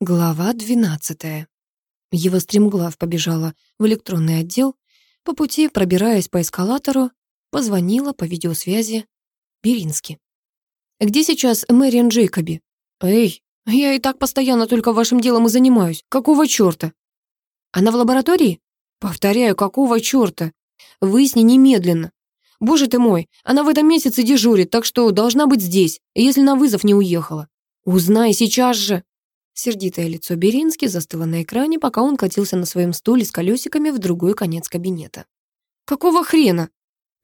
Глава 12. Ева стремглав побежала в электронный отдел, по пути, пробираясь по эскалатору, позвонила по видеосвязи Берински. «Где сейчас Мэриан Джейкоби?» «Эй, я и так постоянно только вашим делом и занимаюсь. Какого чёрта?» «Она в лаборатории?» «Повторяю, какого чёрта? Выясни немедленно. Боже ты мой, она в этом месяце дежурит, так что должна быть здесь, если на вызов не уехала. Узнай сейчас же!» Сердитое лицо Берински застыло на экране, пока он катился на своем стуле с колесиками в другой конец кабинета. «Какого хрена?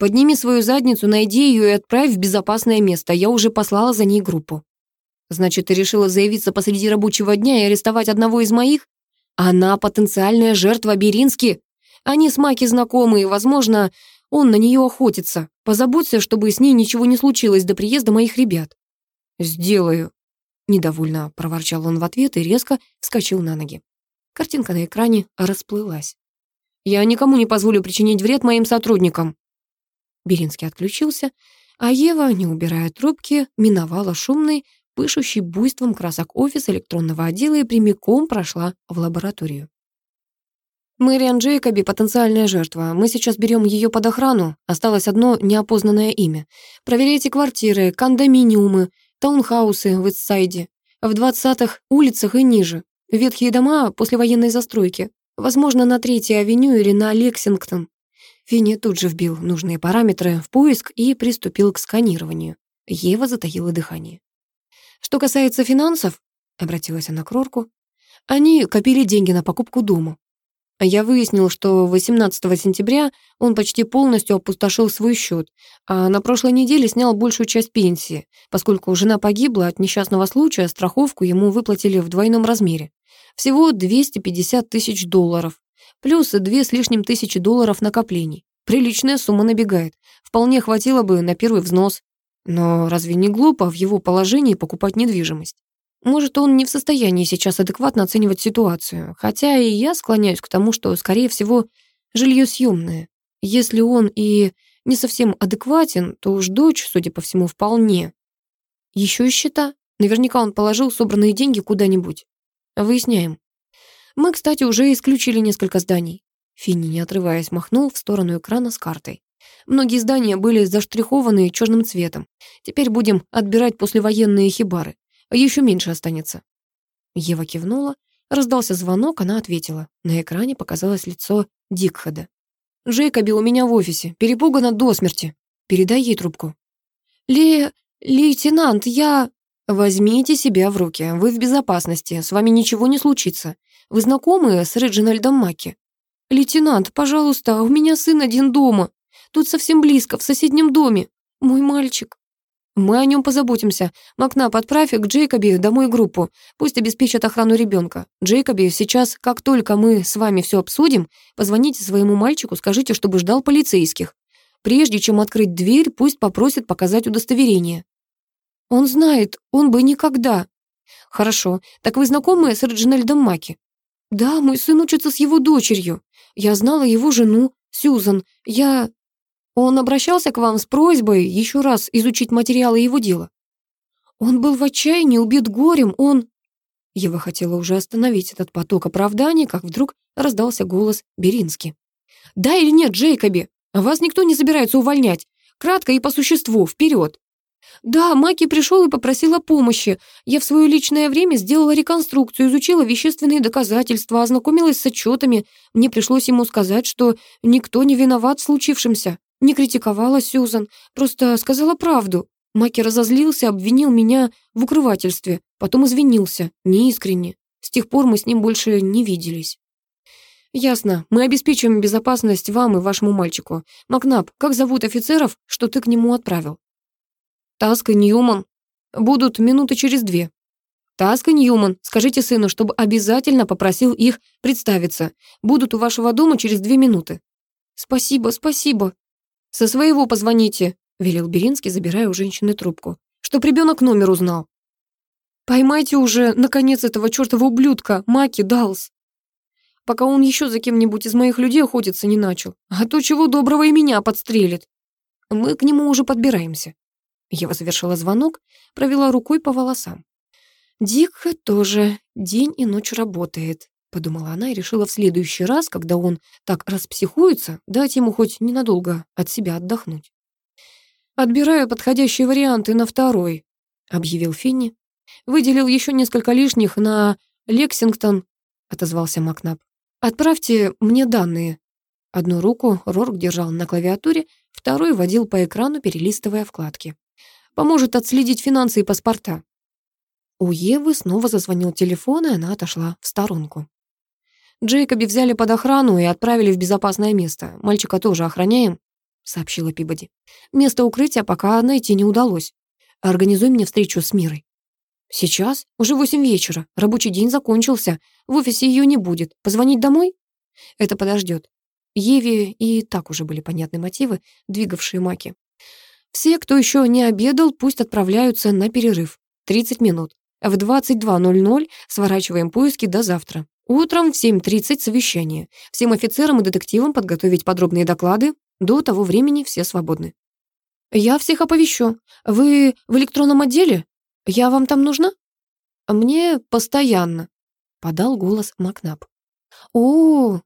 Подними свою задницу, найди ее и отправь в безопасное место. Я уже послала за ней группу». «Значит, ты решила заявиться посреди рабочего дня и арестовать одного из моих? Она потенциальная жертва Берински. Они с Маки знакомы, и, возможно, он на нее охотится. Позаботься, чтобы с ней ничего не случилось до приезда моих ребят». «Сделаю», Недовольно проворчал он в ответ и резко вскочил на ноги. Картинка на экране расплылась. «Я никому не позволю причинить вред моим сотрудникам». Беринский отключился, а Ева, не убирая трубки, миновала шумный, пышущий буйством красок офис электронного отдела и прямиком прошла в лабораторию. «Мэриан Джейкоби — потенциальная жертва. Мы сейчас берем ее под охрану. Осталось одно неопознанное имя. Проверяйте квартиры, кондоминиумы, таунхаусы в Истсайде, в 20-х улицах и ниже, ветхие дома послевоенной застройки, возможно, на Третьей авеню или на Лексингтон. Финни тут же вбил нужные параметры в поиск и приступил к сканированию. Ева затаила дыхание. «Что касается финансов», — обратилась она к Рорку, «они копили деньги на покупку дома. Я выяснил, что 18 сентября он почти полностью опустошил свой счет, а на прошлой неделе снял большую часть пенсии, поскольку жена погибла от несчастного случая, страховку ему выплатили в двойном размере. Всего 250 тысяч долларов, плюс две с лишним тысячи долларов накоплений. Приличная сумма набегает, вполне хватило бы на первый взнос. Но разве не глупо в его положении покупать недвижимость? Может, он не в состоянии сейчас адекватно оценивать ситуацию, хотя и я склоняюсь к тому, что, скорее всего, жилье съемное. Если он и не совсем адекватен, то уж дочь, судя по всему, вполне. Еще и счета. Наверняка он положил собранные деньги куда-нибудь. Выясняем. Мы, кстати, уже исключили несколько зданий. Финни, не отрываясь, махнул в сторону экрана с картой. Многие здания были заштрихованы черным цветом. Теперь будем отбирать послевоенные хибары. Еще меньше останется». Ева кивнула. Раздался звонок, она ответила. На экране показалось лицо Дикхеда. «Джейкоби у меня в офисе, перепугана до смерти. Передай ей трубку». «Ле... лейтенант, я...» «Возьмите себя в руки, вы в безопасности, с вами ничего не случится. Вы знакомы с Реджинальдом Маки?» «Лейтенант, пожалуйста, у меня сын один дома. Тут совсем близко, в соседнем доме. Мой мальчик». Мы о нем позаботимся. Макнап, отправь к Джейкоби домой группу. Пусть обеспечат охрану ребенка. Джейкоби, сейчас, как только мы с вами все обсудим, позвоните своему мальчику, скажите, чтобы ждал полицейских. Прежде чем открыть дверь, пусть попросит показать удостоверение. Он знает, он бы никогда. Хорошо, так вы знакомы с Реджинальдом Маки? Да, мой сын учится с его дочерью. Я знала его жену, Сьюзан. Я... Он обращался к вам с просьбой еще раз изучить материалы его дела? Он был в отчаянии, убит горем, он...» Ева хотела уже остановить этот поток оправданий, как вдруг раздался голос Берински. «Да или нет, Джейкоби? Вас никто не собирается увольнять. Кратко и по существу, вперед!» «Да, Маки пришел и попросил о помощи. Я в свое личное время сделала реконструкцию, изучила вещественные доказательства, ознакомилась с отчетами. Мне пришлось ему сказать, что никто не виноват в случившемся. Не критиковала Сьюзан, просто сказала правду. Маки разозлился, обвинил меня в укрывательстве, потом извинился, неискренне. С тех пор мы с ним больше не виделись. «Ясно. Мы обеспечим безопасность вам и вашему мальчику. Макнаб, как зовут офицеров, что ты к нему отправил?» «Таск и Ньюман. Будут минуты через две». «Таск и Ньюман, скажите сыну, чтобы обязательно попросил их представиться. Будут у вашего дома через две минуты». «Спасибо, спасибо», «Со своего позвоните», — велел Беринский, забирая у женщины трубку. «Чтоб ребенок номер узнал». «Поймайте уже, наконец, этого чертова ублюдка, Маки Далс. Пока он еще за кем-нибудь из моих людей охотиться не начал. А то чего доброго и меня подстрелит. Мы к нему уже подбираемся». Ева завершила звонок, провела рукой по волосам. Дик тоже день и ночь работает, подумала она и решила в следующий раз, когда он так распсихуется, дать ему хоть ненадолго от себя отдохнуть. «Отбираю подходящие варианты на второй», — объявил Финни. «Выделил еще несколько лишних на Лексингтон», — отозвался Макнаб. «Отправьте мне данные». Одну руку Рорк держал на клавиатуре, второй водил по экрану, перелистывая вкладки. «Поможет отследить финансы и паспорта». У Евы снова зазвонил телефон, и она отошла в сторонку. «Джейкоби взяли под охрану и отправили в безопасное место. Мальчика тоже охраняем», — сообщила Пибоди. «Место укрытия пока найти не удалось. Организуй мне встречу с Мирой». «Сейчас? Уже восемь вечера. Рабочий день закончился. В офисе ее не будет. Позвонить домой?» «Это подождет. Еве и так уже были понятны мотивы, двигавшие Маки. Все, кто еще не обедал, пусть отправляются на перерыв. 30 минут. В 22.00 сворачиваем поиски до завтра. Утром в 7.30 совещание. Всем офицерам и детективам подготовить подробные доклады. До того времени все свободны. Я всех оповещу. Вы в электронном отделе? Я вам там нужна? Мне постоянно, подал голос Макнаб. О,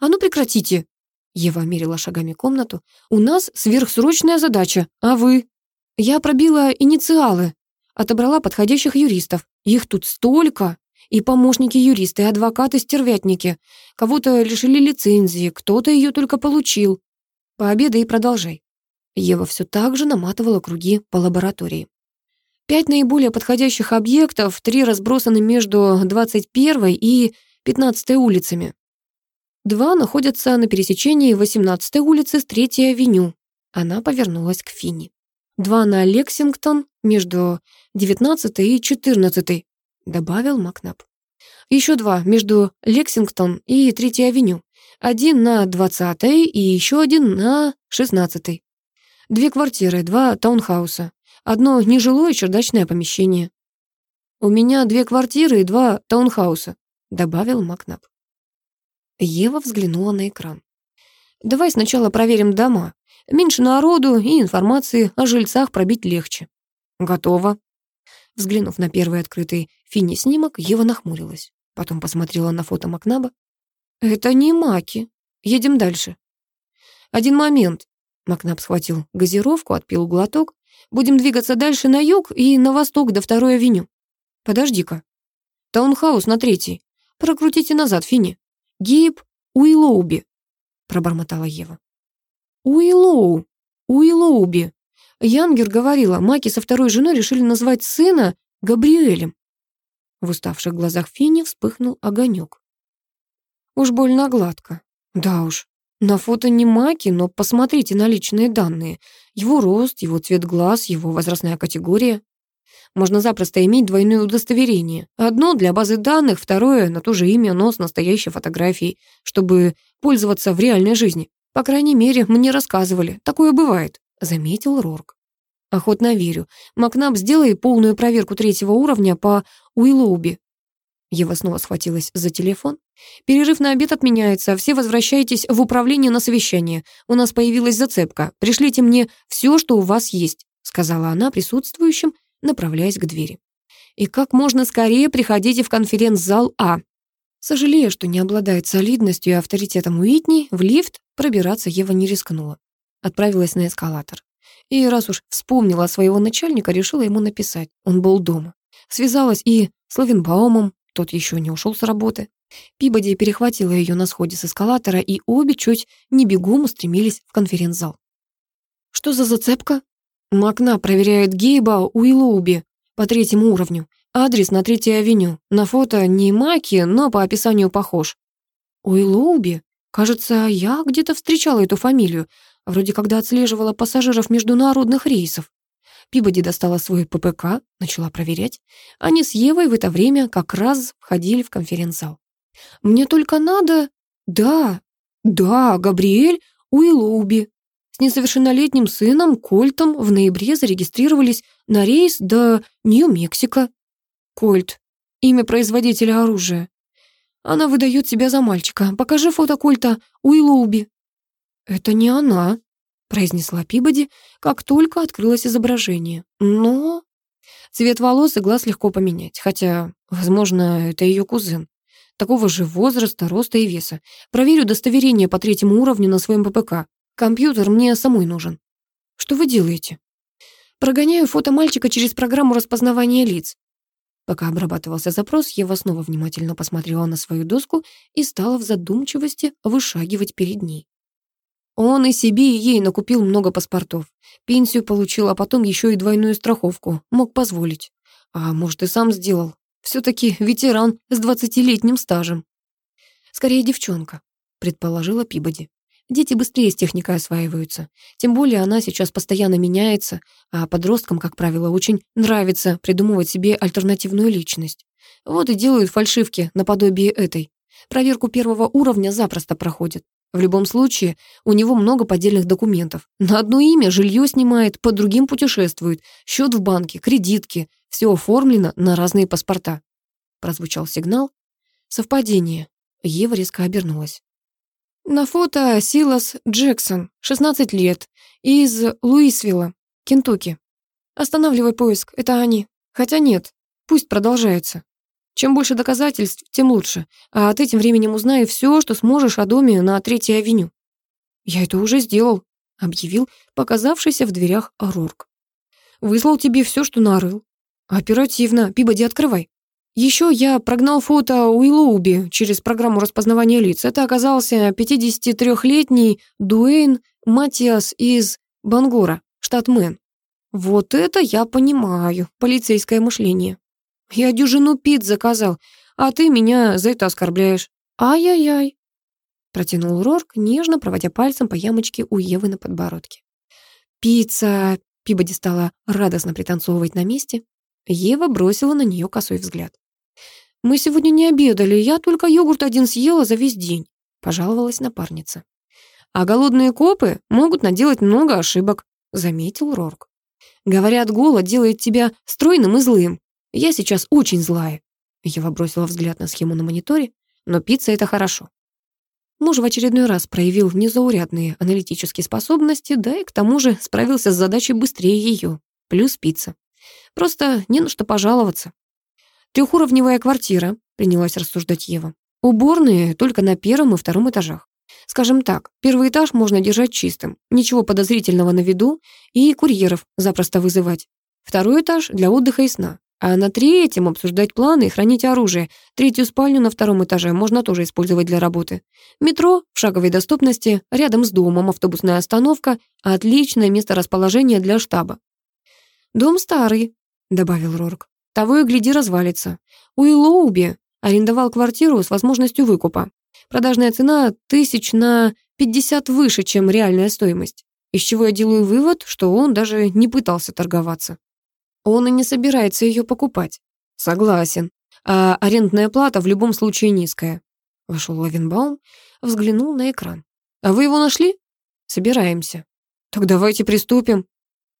а ну прекратите. Ева мерила шагами комнату. У нас сверхсрочная задача, а вы? Я пробила инициалы, отобрала подходящих юристов. Их тут столько. И помощники юристы, и адвокаты-стервятники. Кого-то лишили лицензии, кто-то ее только получил. Пообедай и продолжай. Ева все так же наматывала круги по лаборатории. Пять наиболее подходящих объектов, три разбросаны между 21 и 15 улицами. Два находятся на пересечении 18 улицы с 3 авеню. Она повернулась к Финни. Два на Лексингтон между 19 и 14 добавил Макнаб. Еще два между Лексингтон и Третьей авеню. Один на 20 и еще один на 16 Две квартиры, два таунхауса. Одно нежилое чердачное помещение. «У меня две квартиры и два таунхауса», — добавил Макнаб. Ева взглянула на экран. «Давай сначала проверим дома. Меньше народу и информации о жильцах пробить легче». «Готово», Взглянув на первый открытый Финни снимок, Ева нахмурилась. Потом посмотрела на фото Макнаба. «Это не Маки. Едем дальше». «Один момент». Макнаб схватил газировку, отпил глоток. «Будем двигаться дальше на юг и на восток до второй авеню». «Подожди-ка». «Таунхаус на третьей. Прокрутите назад, Финни. Гейб Уиллоуби», — пробормотала Ева. «Уиллоу, Уиллоуби», Янгер говорила, Маки со второй женой решили назвать сына Габриэлем. В уставших глазах Фини вспыхнул огонек. Уж больно гладко. Да уж, на фото не Маки, но посмотрите на личные данные. Его рост, его цвет глаз, его возрастная категория. Можно запросто иметь двойное удостоверение. Одно для базы данных, второе на то же имя, но с настоящей фотографией, чтобы пользоваться в реальной жизни. По крайней мере, мне рассказывали. Такое бывает. — заметил Рорк. «Охотно верю. Макнаб, сделай полную проверку третьего уровня по Уиллоуби». Ева снова схватилась за телефон. «Перерыв на обед отменяется. Все возвращайтесь в управление на совещание. У нас появилась зацепка. Пришлите мне все, что у вас есть», — сказала она присутствующим, направляясь к двери. «И как можно скорее приходите в конференц-зал А». Сожалея, что не обладает солидностью и авторитетом Уитни, в лифт пробираться Ева не рискнула отправилась на эскалатор. И раз уж вспомнила своего начальника, решила ему написать. Он был дома. Связалась и с Лавенбаумом, тот еще не ушел с работы. Пибоди перехватила ее на сходе с эскалатора, и обе чуть не бегом устремились в конференц-зал. «Что за зацепка?» Макна проверяет Гейба Уиллоуби по третьему уровню. Адрес на Третьей авеню. На фото не Маки, но по описанию похож. Уиллоуби? Кажется, я где-то встречала эту фамилию. Вроде когда отслеживала пассажиров международных рейсов. Пибоди достала свой ППК, начала проверять. Они с Евой в это время как раз входили в конференц-зал. «Мне только надо...» «Да, да, Габриэль Уиллоуби. С несовершеннолетним сыном Кольтом в ноябре зарегистрировались на рейс до Нью-Мексико. Кольт. Имя производителя оружия. Она выдает себя за мальчика. Покажи фото Кольта Уиллоуби. «Это не она», — произнесла Пибоди, как только открылось изображение. «Но...» Цвет волос и глаз легко поменять, хотя, возможно, это ее кузен. Такого же возраста, роста и веса. Проверю удостоверение по третьему уровню на своем ППК. Компьютер мне самой нужен. Что вы делаете? Прогоняю фото мальчика через программу распознавания лиц. Пока обрабатывался запрос, Ева снова внимательно посмотрела на свою доску и стала в задумчивости вышагивать перед ней. Он и себе, и ей накупил много паспортов. Пенсию получил, а потом еще и двойную страховку. Мог позволить. А может, и сам сделал. все таки ветеран с двадцатилетним стажем. Скорее, девчонка, предположила Пибоди. Дети быстрее с техникой осваиваются. Тем более она сейчас постоянно меняется, а подросткам, как правило, очень нравится придумывать себе альтернативную личность. Вот и делают фальшивки наподобие этой. Проверку первого уровня запросто проходит. В любом случае, у него много поддельных документов. На одно имя жилье снимает, по другим путешествует, счет в банке, кредитки. Все оформлено на разные паспорта. Прозвучал сигнал. Совпадение. Ева резко обернулась. На фото Силас Джексон, 16 лет, из Луисвилла, Кентукки. Останавливай поиск, это они. Хотя нет, пусть продолжается. Чем больше доказательств, тем лучше. А ты тем временем узнай все, что сможешь о доме на Третьей авеню. Я это уже сделал, объявил показавшийся в дверях Рорк. Выслал тебе все, что нарыл. Оперативно, Пибоди, открывай. Еще я прогнал фото Уиллоуби через программу распознавания лиц. Это оказался 53-летний Дуэйн Матиас из Бангора, штат Мэн. Вот это я понимаю, полицейское мышление. Я дюжину пиц заказал, а ты меня за это оскорбляешь. Ай-яй-яй. Протянул Рорк, нежно проводя пальцем по ямочке у Евы на подбородке. Пицца. Пибоди стала радостно пританцовывать на месте. Ева бросила на нее косой взгляд. «Мы сегодня не обедали, я только йогурт один съела за весь день», — пожаловалась напарница. «А голодные копы могут наделать много ошибок», — заметил Рорк. «Говорят, голод делает тебя стройным и злым. Я сейчас очень злая». Ева бросила взгляд на схему на мониторе, но пицца — это хорошо. Муж в очередной раз проявил незаурядные аналитические способности, да и к тому же справился с задачей быстрее ее. Плюс пицца. Просто не на что пожаловаться. Трехуровневая квартира, принялась рассуждать Ева. Уборные только на первом и втором этажах. Скажем так, первый этаж можно держать чистым, ничего подозрительного на виду, и курьеров запросто вызывать. Второй этаж для отдыха и сна. А на третьем обсуждать планы и хранить оружие. Третью спальню на втором этаже можно тоже использовать для работы. Метро в шаговой доступности, рядом с домом автобусная остановка, отличное место расположения для штаба. «Дом старый», — добавил Рорк. Того и гляди развалится. Уиллоуби арендовал квартиру с возможностью выкупа. Продажная цена тысяч на 50 выше, чем реальная стоимость. Из чего я делаю вывод, что он даже не пытался торговаться. Он и не собирается ее покупать. Согласен. А арендная плата в любом случае низкая. Вошел Лавенбаум, взглянул на экран. А вы его нашли? Собираемся. Так давайте приступим.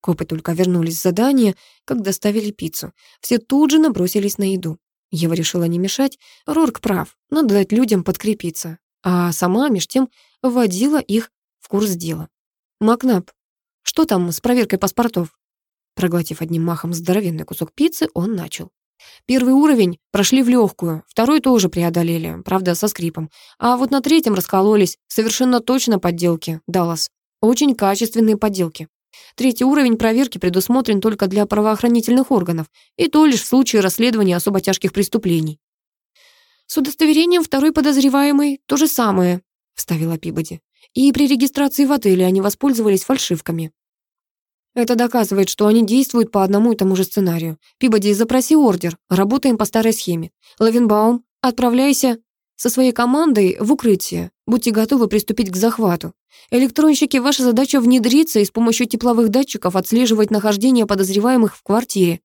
Копы только вернулись с задания, как доставили пиццу. Все тут же набросились на еду. Ева решила не мешать. Рорк прав, надо дать людям подкрепиться. А сама, меж тем, вводила их в курс дела. «Макнап, что там с проверкой паспортов?» Проглотив одним махом здоровенный кусок пиццы, он начал. Первый уровень прошли в легкую, второй тоже преодолели, правда, со скрипом. А вот на третьем раскололись, совершенно точно подделки, Даллас. Очень качественные подделки. Третий уровень проверки предусмотрен только для правоохранительных органов, и то лишь в случае расследования особо тяжких преступлений. «С удостоверением второй подозреваемый то же самое», — вставила Пибоди. «И при регистрации в отеле они воспользовались фальшивками». Это доказывает, что они действуют по одному и тому же сценарию. Пибоди, запроси ордер, работаем по старой схеме. Лавенбаум, отправляйся со своей командой в укрытие. Будьте готовы приступить к захвату. Электронщики, ваша задача внедриться и с помощью тепловых датчиков отслеживать нахождение подозреваемых в квартире.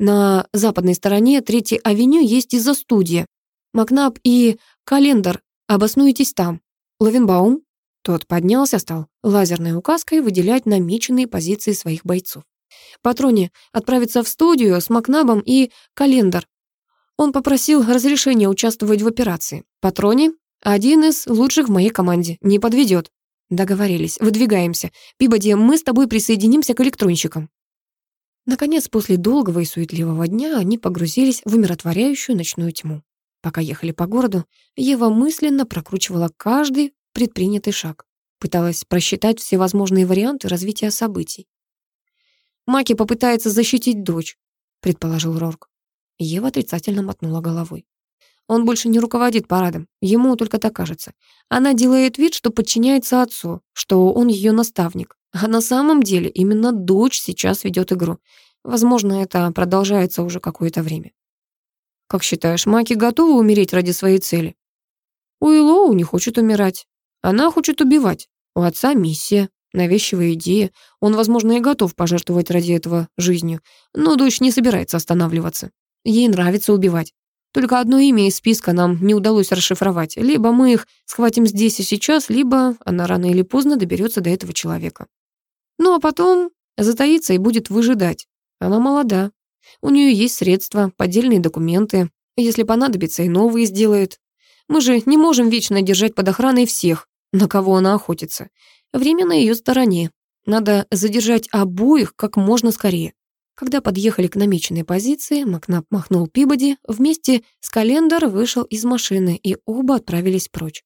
На западной стороне Третьей авеню есть изо-студия. Макнаб и Календар, обоснуйтесь там. Лавенбаум. Тот поднялся, стал лазерной указкой выделять намеченные позиции своих бойцов. Патроне отправиться в студию с Макнабом и Календар. Он попросил разрешения участвовать в операции. Патроне — один из лучших в моей команде, не подведет. Договорились, выдвигаемся. Пибоди, мы с тобой присоединимся к электронщикам. Наконец, после долгого и суетливого дня они погрузились в умиротворяющую ночную тьму. Пока ехали по городу, Ева мысленно прокручивала каждый предпринятый шаг, пыталась просчитать все возможные варианты развития событий. «Маки попытается защитить дочь», — предположил Рорк. Ева отрицательно мотнула головой. Он больше не руководит парадом, ему только так кажется. Она делает вид, что подчиняется отцу, что он ее наставник. А на самом деле именно дочь сейчас ведет игру. Возможно, это продолжается уже какое-то время. Как считаешь, Маки готова умереть ради своей цели? Уиллоу не хочет умирать. Она хочет убивать. У отца миссия, навязчивая идея. Он, возможно, и готов пожертвовать ради этого жизнью. Но дочь не собирается останавливаться. Ей нравится убивать. Только одно имя из списка нам не удалось расшифровать. Либо мы их схватим здесь и сейчас, либо она рано или поздно доберется до этого человека. Ну а потом затаится и будет выжидать. Она молода. У нее есть средства, поддельные документы. Если понадобится, и новые сделает. Мы же не можем вечно держать под охраной всех, на кого она охотится. Время на ее стороне. Надо задержать обоих как можно скорее. Когда подъехали к намеченной позиции, Макнап махнул Пибоди, вместе с Календар вышел из машины, и оба отправились прочь.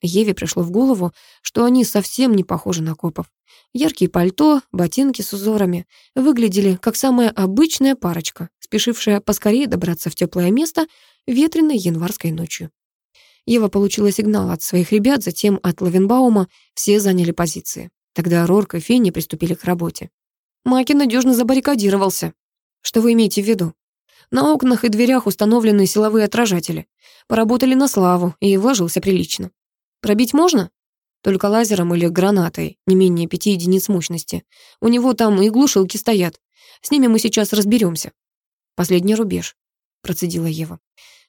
Еве пришло в голову, что они совсем не похожи на копов. Яркие пальто, ботинки с узорами выглядели как самая обычная парочка, спешившая поскорее добраться в теплое место ветреной январской ночью. Ева получила сигнал от своих ребят, затем от Лавенбаума, все заняли позиции. Тогда Рорк и Фенни приступили к работе. Маки надежно забаррикадировался. Что вы имеете в виду? На окнах и дверях установлены силовые отражатели. Поработали на славу и вложился прилично. Пробить можно? Только лазером или гранатой, не менее пяти единиц мощности. У него там и глушилки стоят. С ними мы сейчас разберемся. Последний рубеж, процедила Ева.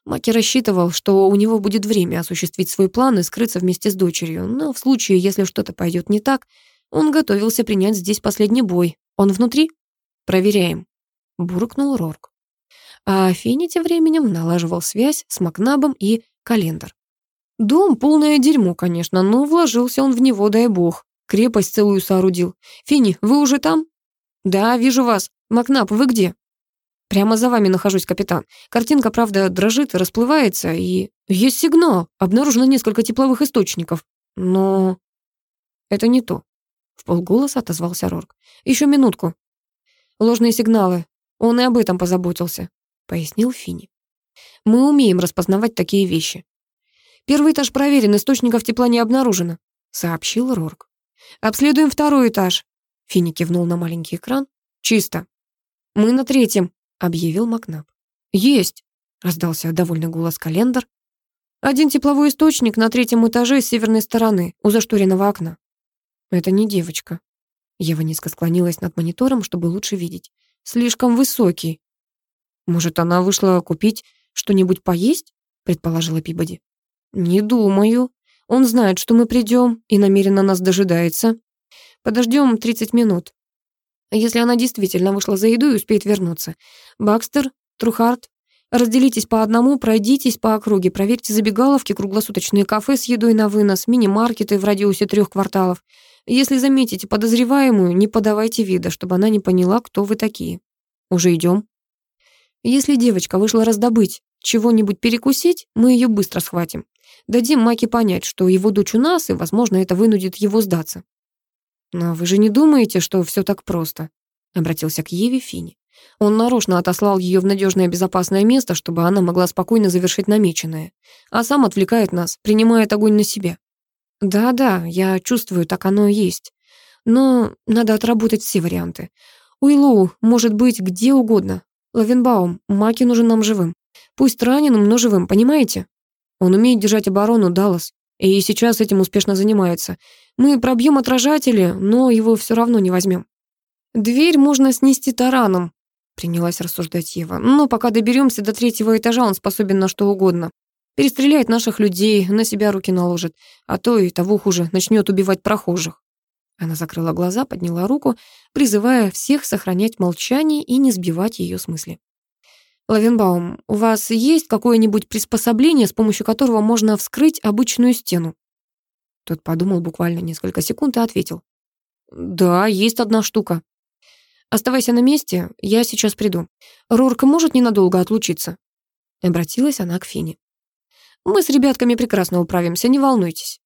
Маки рассчитывал, что у него будет время осуществить свой план и скрыться вместе с дочерью, но в случае, если что-то пойдет не так, он готовился принять здесь последний бой, «Он внутри?» «Проверяем», — буркнул Рорк. А Финни тем временем налаживал связь с Макнабом и Календар. Дом полное дерьмо, конечно, но вложился он в него, дай бог. Крепость целую соорудил. Финни, вы уже там? Да, вижу вас. Макнаб, вы где? Прямо за вами нахожусь, капитан. Картинка, правда, дрожит и расплывается, и... Есть сигнал. Обнаружено несколько тепловых источников. Но... Это не то. В полголоса отозвался Рорк. Еще минутку. Ложные сигналы. Он и об этом позаботился, пояснил Фини. Мы умеем распознавать такие вещи. Первый этаж проверен, источников тепла не обнаружено, сообщил Рорк. Обследуем второй этаж. Фини кивнул на маленький экран. Чисто. Мы на третьем, объявил Макнаб. Есть, раздался довольный голос Календар. Один тепловой источник на третьем этаже с северной стороны, у зашторенного окна. Это не девочка. Ева низко склонилась над монитором, чтобы лучше видеть. Слишком высокий. Может, она вышла купить что-нибудь поесть? Предположила Пибоди. Не думаю. Он знает, что мы придем и намеренно нас дожидается. Подождем 30 минут. Если она действительно вышла за едой и успеет вернуться. Бакстер, Трухарт, разделитесь по одному, пройдитесь по округе, проверьте забегаловки, круглосуточные кафе с едой на вынос, мини-маркеты в радиусе трех кварталов. Если заметите подозреваемую, не подавайте вида, чтобы она не поняла, кто вы такие. Уже идем. Если девочка вышла раздобыть чего-нибудь перекусить, мы ее быстро схватим. Дадим Маке понять, что его дочь у нас, и, возможно, это вынудит его сдаться. Но вы же не думаете, что все так просто? Обратился к Еве Фини. Он нарочно отослал ее в надежное безопасное место, чтобы она могла спокойно завершить намеченное, а сам отвлекает нас, принимает огонь на себя. Да-да, я чувствую, так оно и есть. Но надо отработать все варианты. Уиллоу может быть где угодно. Лавенбаум, Маки нужен нам живым. Пусть раненым, но живым, понимаете? Он умеет держать оборону, Даллас. И сейчас этим успешно занимается. Мы пробьем отражатели, но его все равно не возьмем. Дверь можно снести тараном, принялась рассуждать Ева. Но пока доберемся до третьего этажа, он способен на что угодно. Перестреляет наших людей, на себя руки наложит, а то и того хуже, начнет убивать прохожих. Она закрыла глаза, подняла руку, призывая всех сохранять молчание и не сбивать ее с мысли. «Лавенбаум, у вас есть какое-нибудь приспособление, с помощью которого можно вскрыть обычную стену?» Тот подумал буквально несколько секунд и ответил. «Да, есть одна штука. Оставайся на месте, я сейчас приду. Рорк может ненадолго отлучиться?» Обратилась она к Фине. «Мы с ребятками прекрасно управимся, не волнуйтесь.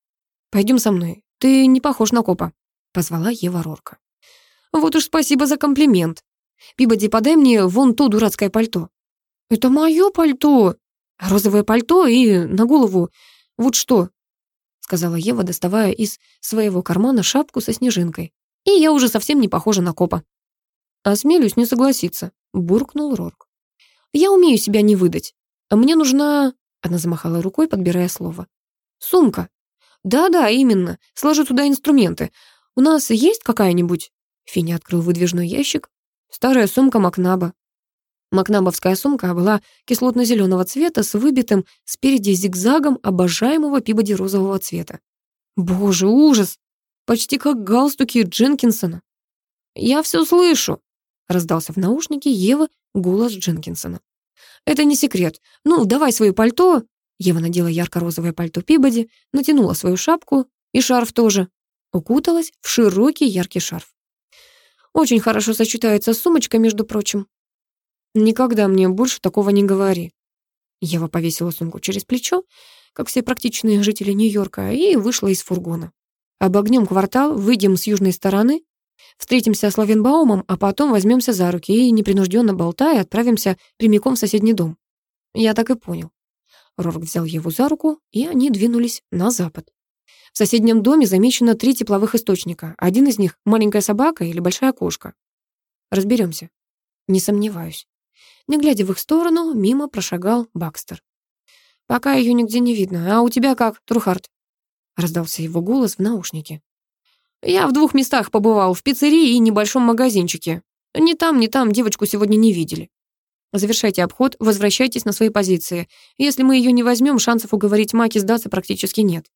Пойдем со мной, ты не похож на копа», — позвала Ева Рорка. «Вот уж спасибо за комплимент. Пибоди, подай мне вон то дурацкое пальто». «Это мое пальто!» «Розовое пальто и на голову вот что», — сказала Ева, доставая из своего кармана шапку со снежинкой. «И я уже совсем не похожа на копа». «Осмелюсь не согласиться», — буркнул Рорк. «Я умею себя не выдать. Мне нужна...» Она замахала рукой, подбирая слово. «Сумка». «Да-да, именно. Сложу туда инструменты. У нас есть какая-нибудь?» Финя открыл выдвижной ящик. «Старая сумка Макнаба. Макнабовская сумка была кислотно-зеленого цвета с выбитым спереди зигзагом обожаемого пибоди розового цвета. Боже, ужас! Почти как галстуки Дженкинсона. «Я все слышу», — раздался в наушнике Ева голос Дженкинсона. «Это не секрет. Ну, давай свое пальто». Ева надела ярко-розовое пальто Пибоди, натянула свою шапку и шарф тоже. Укуталась в широкий яркий шарф. Очень хорошо сочетается с сумочкой, между прочим. Никогда мне больше такого не говори. Ева повесила сумку через плечо, как все практичные жители Нью-Йорка, и вышла из фургона. Обогнем квартал, выйдем с южной стороны, встретимся с Лавенбаумом, а потом возьмемся за руки и, непринужденно болтая, отправимся прямиком в соседний дом. Я так и понял. Рорк взял его за руку, и они двинулись на запад. В соседнем доме замечено три тепловых источника. Один из них — маленькая собака или большая кошка. Разберемся. Не сомневаюсь. Не глядя в их сторону, мимо прошагал Бакстер. «Пока ее нигде не видно. А у тебя как, Трухард?» Раздался его голос в наушнике. «Я в двух местах побывал, в пиццерии и небольшом магазинчике. Ни там, ни там девочку сегодня не видели. Завершайте обход, возвращайтесь на свои позиции. Если мы ее не возьмем, шансов уговорить Маки сдаться практически нет».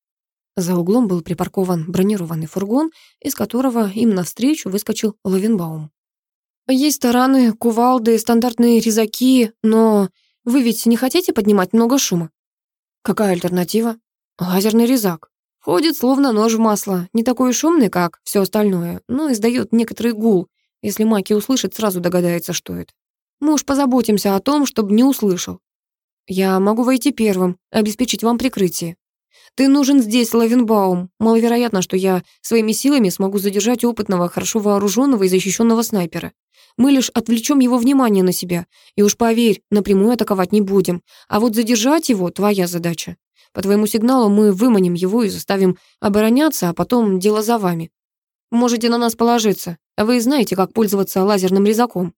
За углом был припаркован бронированный фургон, из которого им навстречу выскочил Лавенбаум. Есть тараны, кувалды, стандартные резаки, но вы ведь не хотите поднимать много шума? Какая альтернатива? Лазерный резак. Ходит словно нож в масло, не такой шумный, как все остальное, но издает некоторый гул. Если Маки услышит, сразу догадается, что это. Мы уж позаботимся о том, чтобы не услышал. Я могу войти первым, обеспечить вам прикрытие. Ты нужен здесь, Лавенбаум. Маловероятно, что я своими силами смогу задержать опытного, хорошо вооруженного и защищенного снайпера. Мы лишь отвлечем его внимание на себя. И уж поверь, напрямую атаковать не будем. А вот задержать его — твоя задача. По твоему сигналу мы выманим его и заставим обороняться, а потом дело за вами. Можете на нас положиться. Вы знаете, как пользоваться лазерным резаком.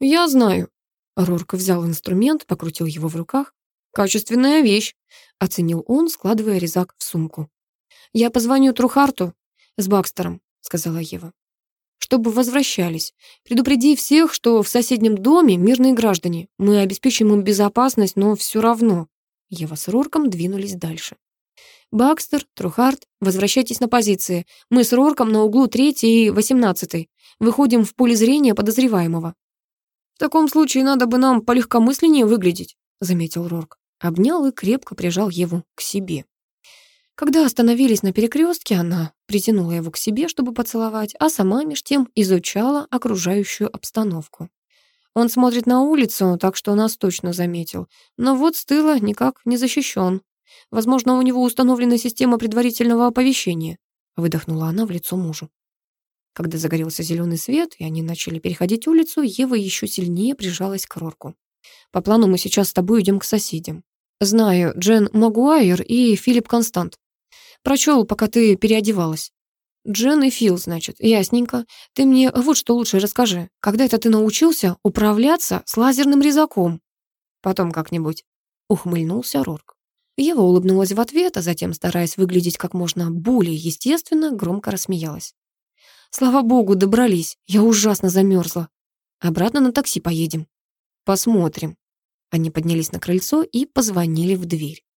Я знаю. Рорк взял инструмент, покрутил его в руках. Качественная вещь, оценил он, складывая резак в сумку. Я позвоню Трухарту с Бакстером, сказала Ева чтобы возвращались. Предупреди всех, что в соседнем доме мирные граждане. Мы обеспечим им безопасность, но все равно. Ева с Рорком двинулись дальше. «Бакстер, Трухарт, возвращайтесь на позиции. Мы с Рорком на углу 3 и 18. Выходим в поле зрения подозреваемого». «В таком случае надо бы нам полегкомысленнее выглядеть», — заметил Рорк. Обнял и крепко прижал Еву к себе. Когда остановились на перекрестке, она притянула его к себе, чтобы поцеловать, а сама меж тем изучала окружающую обстановку. Он смотрит на улицу, так что нас точно заметил. Но вот с тыла никак не защищен. Возможно, у него установлена система предварительного оповещения. Выдохнула она в лицо мужу. Когда загорелся зеленый свет, и они начали переходить улицу, Ева еще сильнее прижалась к Рорку. «По плану мы сейчас с тобой идем к соседям. Знаю, Джен Магуайр и Филипп Констант. Прочел, пока ты переодевалась. Джен и Фил, значит. Ясненько. Ты мне вот что лучше расскажи. Когда это ты научился управляться с лазерным резаком? Потом как-нибудь. Ухмыльнулся Рорк. Ева улыбнулась в ответ, а затем, стараясь выглядеть как можно более естественно, громко рассмеялась. «Слава богу, добрались. Я ужасно замерзла. Обратно на такси поедем. Посмотрим». Они поднялись на крыльцо и позвонили в дверь.